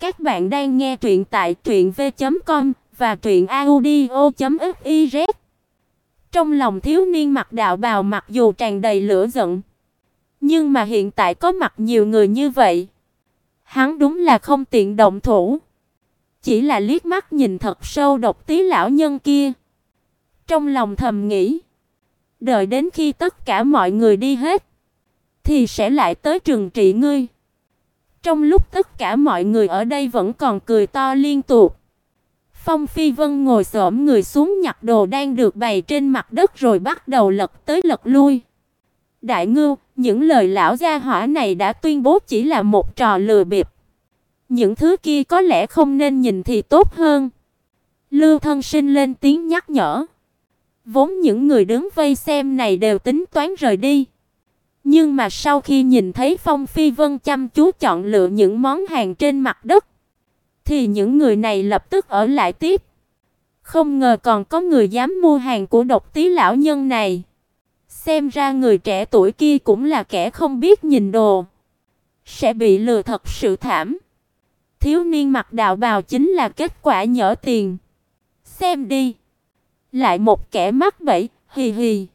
Các bạn đang nghe truyện tại truyệnv.com và truyệnaudio.fiz. Trong lòng thiếu niên mặc đạo bào mặc dù tràn đầy lửa giận, nhưng mà hiện tại có mặt nhiều người như vậy, hắn đúng là không tiện động thủ. Chỉ là liếc mắt nhìn thật sâu độc tí lão nhân kia. Trong lòng thầm nghĩ, đợi đến khi tất cả mọi người đi hết thì sẽ lại tới trường trị ngươi. Trong lúc tất cả mọi người ở đây vẫn còn cười to liên tục, Phong Phi Vân ngồi xổm người xuống nhặt đồ đang được bày trên mặt đất rồi bắt đầu lật tới lật lui. Đại ngưu, những lời lão gia hỏa này đã tuyên bố chỉ là một trò lừa bịp. Những thứ kia có lẽ không nên nhìn thì tốt hơn. Lưu Thân Sinh lên tiếng nhắc nhở. Vốn những người đứng vây xem này đều tính toán rời đi. Nhưng mà sau khi nhìn thấy Phong Phi Vân chăm chú chọn lựa những món hàng trên mặt đất, thì những người này lập tức ở lại tiếp. Không ngờ còn có người dám mua hàng của độc tí lão nhân này. Xem ra người trẻ tuổi kia cũng là kẻ không biết nhìn đồ, sẽ bị lừa thật sự thảm. Thiếu niên mặc đạo bào chính là kết quả nhỡ tiền. Xem đi, lại một kẻ mắc bẫy, hì hì.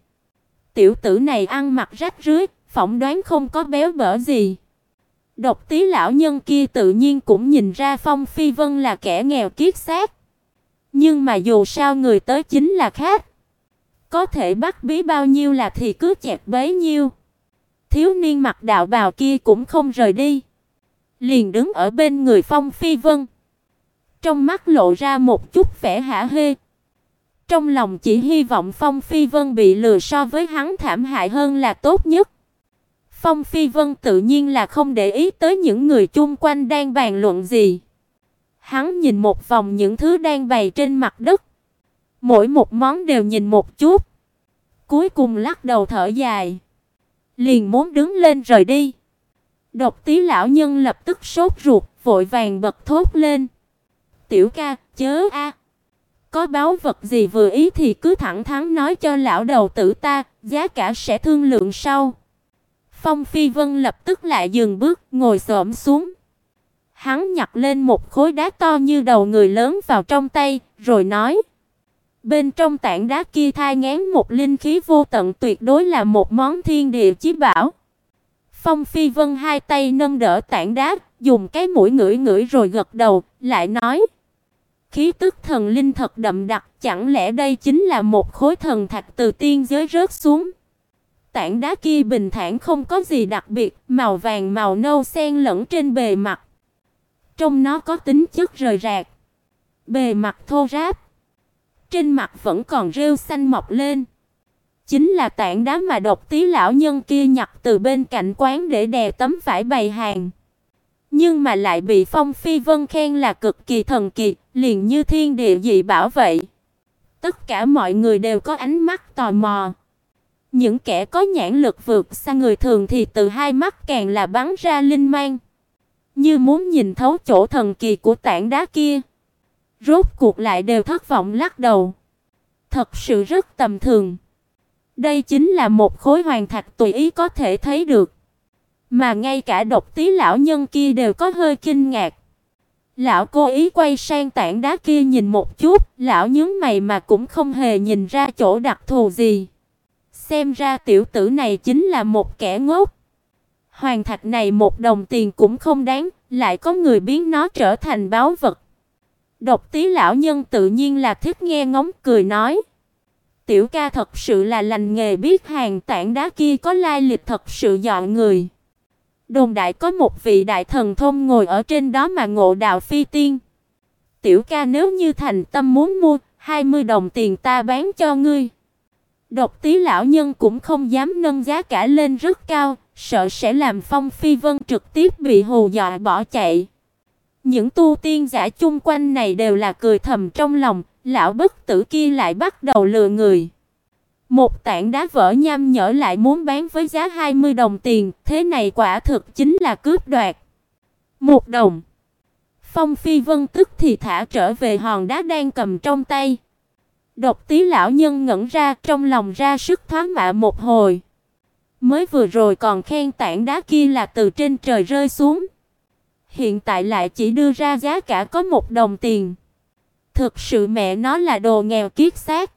Tiểu tử này ăn mặc rách rưới, phỏng đoán không có béo bở gì. Độc tí lão nhân kia tự nhiên cũng nhìn ra Phong Phi Vân là kẻ nghèo kiết xác. Nhưng mà dù sao người tới chính là khác. Có thể bắt bí bao nhiêu là thì cứ chẹp bấy nhiêu. Thiếu niên mặc đạo bào kia cũng không rời đi. Liền đứng ở bên người Phong Phi Vân. Trong mắt lộ ra một chút vẻ hả hê. Trong lòng chỉ hy vọng Phong Phi Vân bị lừa so với hắn thảm hại hơn là tốt nhất. Phong Phi Vân tự nhiên là không để ý tới những người chung quanh đang bàn luận gì. Hắn nhìn một vòng những thứ đang bày trên mặt đất. Mỗi một món đều nhìn một chút. Cuối cùng lắc đầu thở dài. Liền muốn đứng lên rời đi. Độc tí lão nhân lập tức sốt ruột, vội vàng bật thốt lên. Tiểu ca, chớ a. Có báo vật gì vừa ý thì cứ thẳng thắn nói cho lão đầu tử ta, giá cả sẽ thương lượng sau. Phong Phi Vân lập tức lại dừng bước, ngồi xổm xuống. Hắn nhặt lên một khối đá to như đầu người lớn vào trong tay, rồi nói: Bên trong tảng đá kia thai ngén một linh khí vô tận tuyệt đối là một món thiên địa chí bảo. Phong Phi Vân hai tay nâng đỡ tảng đá, dùng cái mũi ngửi ngửi rồi gật đầu, lại nói: Khí tức thần linh thật đậm đặc, chẳng lẽ đây chính là một khối thần thạch từ tiên giới rớt xuống? Tảng đá kia bình thản không có gì đặc biệt, màu vàng màu nâu xen lẫn trên bề mặt. Trong nó có tính chất rời rạc. Bề mặt thô ráp. Trên mặt vẫn còn rêu xanh mọc lên. Chính là tảng đá mà độc tí lão nhân kia nhặt từ bên cạnh quán để đè tấm vải bày hàng. Nhưng mà lại bị Phong Phi Vân khen là cực kỳ thần kỳ, liền như thiên địa dị bảo vậy. Tất cả mọi người đều có ánh mắt tò mò. Những kẻ có nhãn lực vượt xa người thường thì từ hai mắt càng là bắn ra linh mang, như muốn nhìn thấu chỗ thần kỳ của tảng đá kia. Rốt cuộc lại đều thất vọng lắc đầu. Thật sự rất tầm thường. Đây chính là một khối hoàng thạch tùy ý có thể thấy được, mà ngay cả độc tí lão nhân kia đều có hơi kinh ngạc. Lão cố ý quay sang tảng đá kia nhìn một chút, lão nhướng mày mà cũng không hề nhìn ra chỗ đặc thù gì. Xem ra tiểu tử này chính là một kẻ ngốc. Hoàng thạch này một đồng tiền cũng không đáng, lại có người biến nó trở thành báu vật. Độc Tí lão nhân tự nhiên là thích nghe ngóng cười nói: "Tiểu ca thật sự là lành nghề biết hàng tảng đá kia có lai lịch thật sự dọn người." Đồn đại có một vị đại thần thông ngồi ở trên đó mà ngộ đạo phi tiên. "Tiểu ca nếu như thành tâm muốn mua, 20 đồng tiền ta bán cho ngươi." Độc Tí lão nhân cũng không dám nâng giá cả lên rất cao, sợ sẽ làm Phong Phi Vân trực tiếp bị hù dọa bỏ chạy. Những tu tiên giả chung quanh này đều là cười thầm trong lòng, lão bất tử kia lại bắt đầu lừa người. Một tảng đá vỡ nham nhở lại muốn bán với giá 20 đồng tiền, thế này quả thực chính là cướp đoạt. Một đồng. Phong Phi Vân tức thì thả trở về hòn đá đang cầm trong tay. Độc Tí lão nhân ngẩn ra, trong lòng ra sức thoáng mạ một hồi. Mới vừa rồi còn khen tảng đá kia là từ trên trời rơi xuống. hiện tại lại chỉ đưa ra giá cả có một đồng tiền. Thực sự mẹ nó là đồ nghèo kiết xác.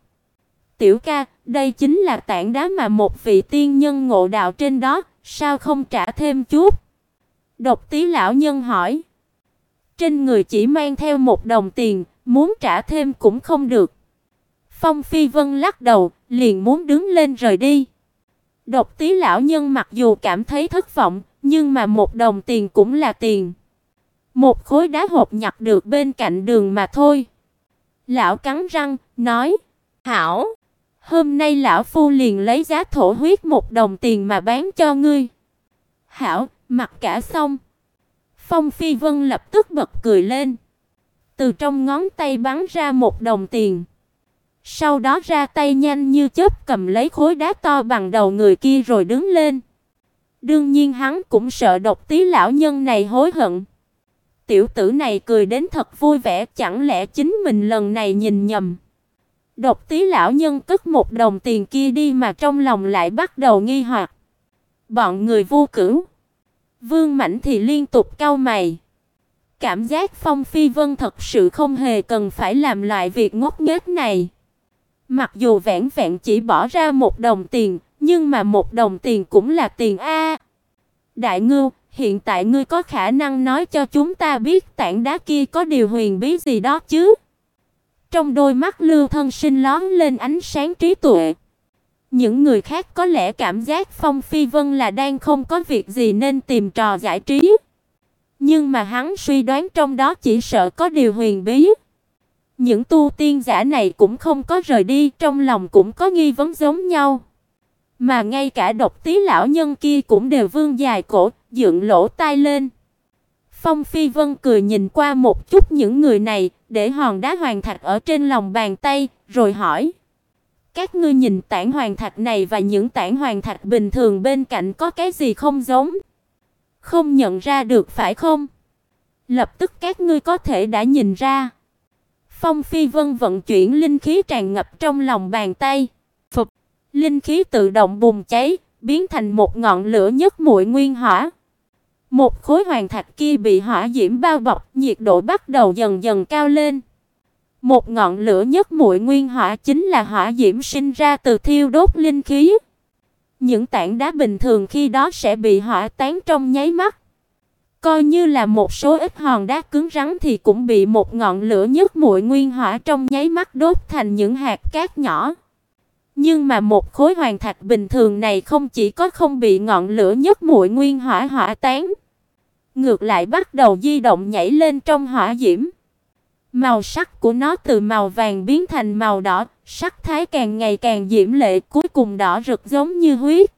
Tiểu ca, đây chính là tảng đá mà một vị tiên nhân ngộ đạo trên đó, sao không trả thêm chút? Độc Tí lão nhân hỏi. Trên người chỉ mang theo một đồng tiền, muốn trả thêm cũng không được. Phong Phi Vân lắc đầu, liền muốn đứng lên rời đi. Độc Tí lão nhân mặc dù cảm thấy thất vọng, nhưng mà một đồng tiền cũng là tiền. Một khối đá hộp nhặt được bên cạnh đường mà thôi. Lão cắn răng, nói: "Hảo, hôm nay lão phu liền lấy giá thổ huyết một đồng tiền mà bán cho ngươi." "Hảo, mặc cả xong." Phong Phi Vân lập tức bật cười lên. Từ trong ngón tay bắn ra một đồng tiền. Sau đó ra tay nhanh như chớp cầm lấy khối đá to bằng đầu người kia rồi đứng lên. Đương nhiên hắn cũng sợ độc tí lão nhân này hối hận. Tiểu tử này cười đến thật vui vẻ, chẳng lẽ chính mình lần này nhìn nhầm. Độc tí lão nhân cất một đồng tiền kia đi mà trong lòng lại bắt đầu nghi hoặc. Bọn người vô cửu. Vương Mạnh thì liên tục cau mày. Cảm giác Phong Phi Vân thật sự không hề cần phải làm loại việc ngốc nghếch này. Mặc dù vẹn vẹn chỉ bỏ ra một đồng tiền, nhưng mà một đồng tiền cũng là tiền a. Đại Ngưu, hiện tại ngươi có khả năng nói cho chúng ta biết tảng đá kia có điều huyền bí gì đó chứ? Trong đôi mắt Lưu Thân Sinh lóe lên ánh sáng trí tuệ. Những người khác có lẽ cảm giác Phong Phi Vân là đang không có việc gì nên tìm trò giải trí. Nhưng mà hắn suy đoán trong đó chỉ sợ có điều huyền bí. Những tu tiên giả này cũng không có rời đi, trong lòng cũng có nghi vấn giống nhau. Mà ngay cả độc tí lão nhân kia cũng đều vương dài cổ, dựng lỗ tai lên. Phong Phi Vân cười nhìn qua một chút những người này, để hòn đá hoàng thạch ở trên lòng bàn tay, rồi hỏi: "Các ngươi nhìn tảng hoàng thạch này và những tảng hoàng thạch bình thường bên cạnh có cái gì không giống?" Không nhận ra được phải không? Lập tức các ngươi có thể đã nhìn ra. Phong Phi Vân vận chuyển linh khí tràn ngập trong lòng bàn tay. Phục, linh khí tự động bùng cháy, biến thành một ngọn lửa nhất muội nguyên hỏa. Một khối hoàng thạch kia bị hỏa diễm bao bọc, nhiệt độ bắt đầu dần dần cao lên. Một ngọn lửa nhất muội nguyên hỏa chính là hỏa diễm sinh ra từ thiêu đốt linh khí. Những tảng đá bình thường khi đó sẽ bị hỏa tán trong nháy mắt. Coi như là một số ít hòn đá cứng rắn thì cũng bị một ngọn lửa nhất muội nguyên hỏa trong nháy mắt đốt thành những hạt cát nhỏ. Nhưng mà một khối hoàng thạch bình thường này không chỉ có không bị ngọn lửa nhất muội nguyên hỏa hỏa tán, ngược lại bắt đầu di động nhảy lên trong hỏa diễm. Màu sắc của nó từ màu vàng biến thành màu đỏ, sắc thái càng ngày càng diễm lệ, cuối cùng đỏ rực giống như huyết.